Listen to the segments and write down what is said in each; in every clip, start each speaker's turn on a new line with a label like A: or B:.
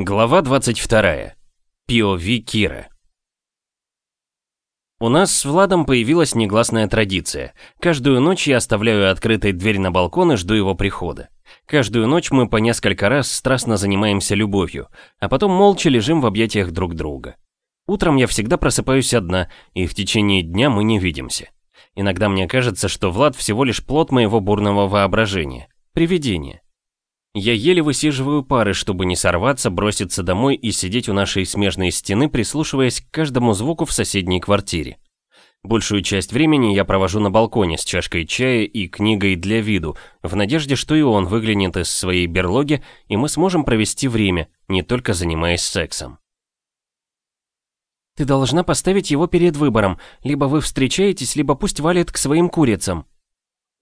A: Глава 22. POV Кира. У нас с Владом появилась негласная традиция. Каждую ночь я оставляю открытой дверь на балкон и жду его прихода. Каждую ночь мы по несколько раз страстно занимаемся любовью, а потом молча лежим в объятиях друг друга. Утром я всегда просыпаюсь одна, и в течение дня мы не видимся. Иногда мне кажется, что Влад всего лишь плод моего бурного воображения. Привидение. Я еле высиживаю пары, чтобы не сорваться, броситься домой и сидеть у нашей смежной стены, прислушиваясь к каждому звуку в соседней квартире. Большую часть времени я провожу на балконе с чашкой чая и книгой для виду, в надежде, что и он выглянет из своей берлоги, и мы сможем провести время, не только занимаясь сексом.
B: «Ты должна поставить его перед выбором. Либо вы встречаетесь, либо пусть валит к своим курицам»,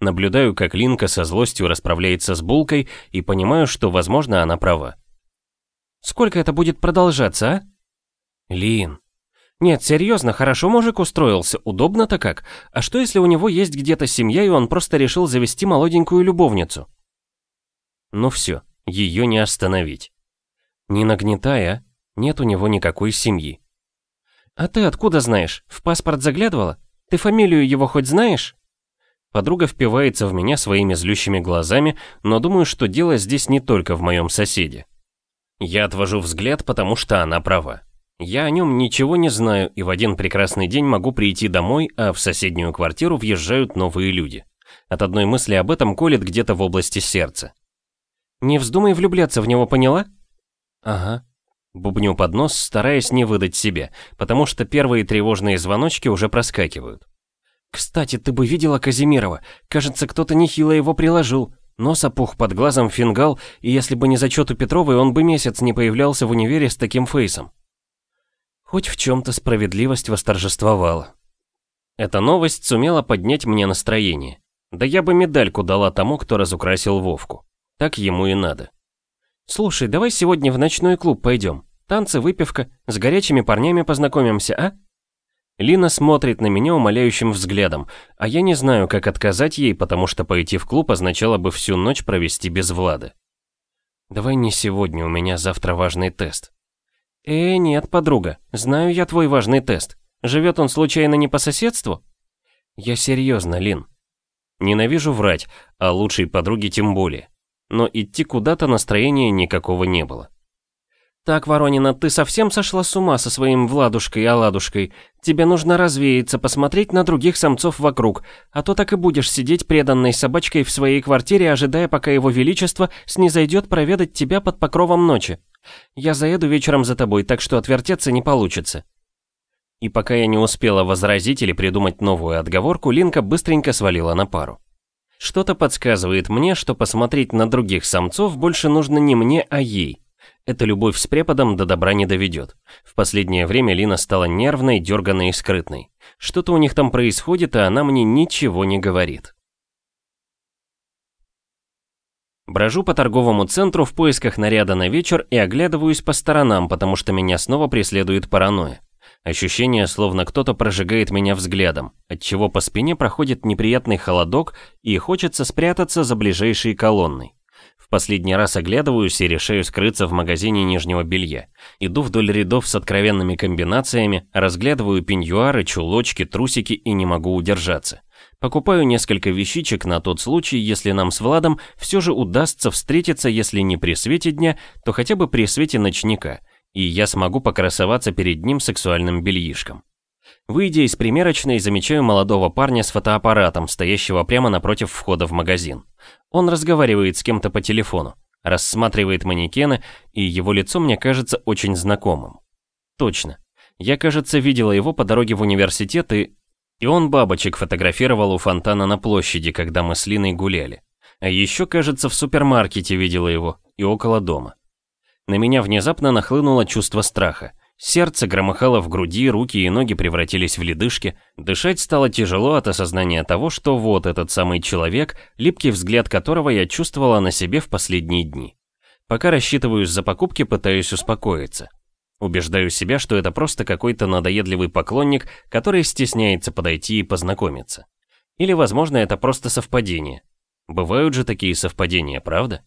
A: Наблюдаю, как Линка со злостью расправляется с булкой и понимаю, что, возможно, она права.
B: «Сколько это будет продолжаться, а?»
A: «Лин...»
B: «Нет, серьезно, хорошо мужик устроился, удобно-то как. А что, если у него есть где-то семья, и он просто решил завести молоденькую любовницу?»
A: «Ну все, ее не остановить. Не нагнетай, а? Нет у него никакой семьи».
B: «А ты откуда знаешь? В паспорт заглядывала? Ты фамилию его хоть знаешь?»
A: Подруга впивается в меня своими злющими глазами, но думаю, что дело здесь не только в моем соседе. Я отвожу взгляд, потому что она права. Я о нем ничего не знаю, и в один прекрасный день могу прийти домой, а в соседнюю квартиру въезжают новые люди. От одной мысли об этом колет где-то в области сердца.
B: «Не вздумай влюбляться в него, поняла?»
A: «Ага». Бубню под нос, стараясь не выдать себя, потому что первые тревожные звоночки уже проскакивают.
B: «Кстати, ты бы видела Казимирова. Кажется, кто-то нехило его приложил. Нос опух под глазом фингал, и если бы не зачет у Петровой, он бы месяц не появлялся в универе с таким фейсом».
A: Хоть в чем-то справедливость восторжествовала. Эта новость сумела поднять мне настроение. Да я бы медальку дала тому, кто разукрасил Вовку. Так ему и надо.
B: «Слушай, давай сегодня в ночной клуб пойдем. Танцы, выпивка, с горячими парнями познакомимся, а?»
A: Лина смотрит на меня умоляющим взглядом, а я не знаю, как отказать ей, потому что пойти в клуб означало бы всю ночь провести без Влада. Давай не сегодня, у меня завтра важный тест.
B: Э, нет, подруга, знаю я твой важный тест. Живет он случайно не по соседству?
A: Я серьезно, Лин. Ненавижу врать, а лучшей подруге тем более. Но идти куда-то настроения никакого не было.
B: «Так, Воронина, ты совсем сошла с ума со своим Владушкой и Оладушкой. Тебе нужно развеяться, посмотреть на других самцов вокруг, а то так и будешь сидеть преданной собачкой в своей квартире, ожидая, пока его величество снизойдет проведать тебя под покровом ночи. Я заеду вечером за тобой, так что отвертеться не получится».
A: И пока я не успела возразить или придумать новую отговорку, Линка быстренько свалила на пару. Что-то подсказывает мне, что посмотреть на других самцов больше нужно не мне, а ей. Эта любовь с преподом до добра не доведет. В последнее время Лина стала нервной, дерганной и скрытной. Что-то у них там происходит, а она мне ничего не говорит. Брожу по торговому центру в поисках наряда на вечер и оглядываюсь по сторонам, потому что меня снова преследует паранойя. Ощущение, словно кто-то прожигает меня взглядом, отчего по спине проходит неприятный холодок и хочется спрятаться за ближайшей колонной. В последний раз оглядываюсь и решаю скрыться в магазине нижнего белья. Иду вдоль рядов с откровенными комбинациями, разглядываю пеньюары, чулочки, трусики и не могу удержаться. Покупаю несколько вещичек на тот случай, если нам с Владом все же удастся встретиться, если не при свете дня, то хотя бы при свете ночника, и я смогу покрасоваться перед ним сексуальным бельишком. Выйдя из примерочной, замечаю молодого парня с фотоаппаратом, стоящего прямо напротив входа в магазин. Он разговаривает с кем-то по телефону, рассматривает манекены, и его лицо мне кажется очень знакомым. Точно. Я, кажется, видела его по дороге в университет, и... И он бабочек фотографировал у фонтана на площади, когда мы с Линой гуляли. А еще, кажется, в супермаркете видела его, и около дома. На меня внезапно нахлынуло чувство страха. Сердце громыхало в груди, руки и ноги превратились в ледышки. Дышать стало тяжело от осознания того, что вот этот самый человек, липкий взгляд которого я чувствовала на себе в последние дни. Пока рассчитываюсь за покупки, пытаюсь успокоиться. Убеждаю себя, что это просто какой-то надоедливый поклонник, который стесняется подойти и познакомиться. Или, возможно, это просто совпадение. Бывают же такие совпадения, правда?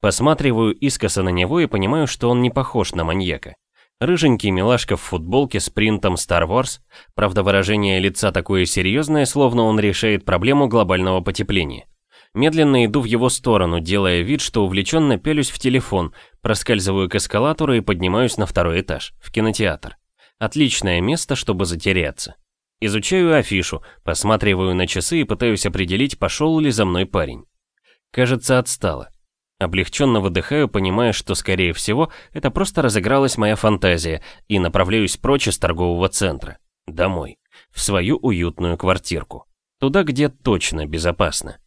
A: Посматриваю искоса на него и понимаю, что он не похож на маньяка. Рыженький милашка в футболке с принтом Star Wars, правда выражение лица такое серьезное, словно он решает проблему глобального потепления. Медленно иду в его сторону, делая вид, что увлеченно пялюсь в телефон, проскальзываю к эскалатору и поднимаюсь на второй этаж, в кинотеатр. Отличное место, чтобы затеряться. Изучаю афишу, посматриваю на часы и пытаюсь определить, пошел ли за мной парень. Кажется, отстала. Облегченно выдыхаю, понимая, что, скорее всего, это просто разыгралась моя фантазия, и направляюсь прочь из торгового центра. Домой. В свою уютную квартирку. Туда, где точно безопасно.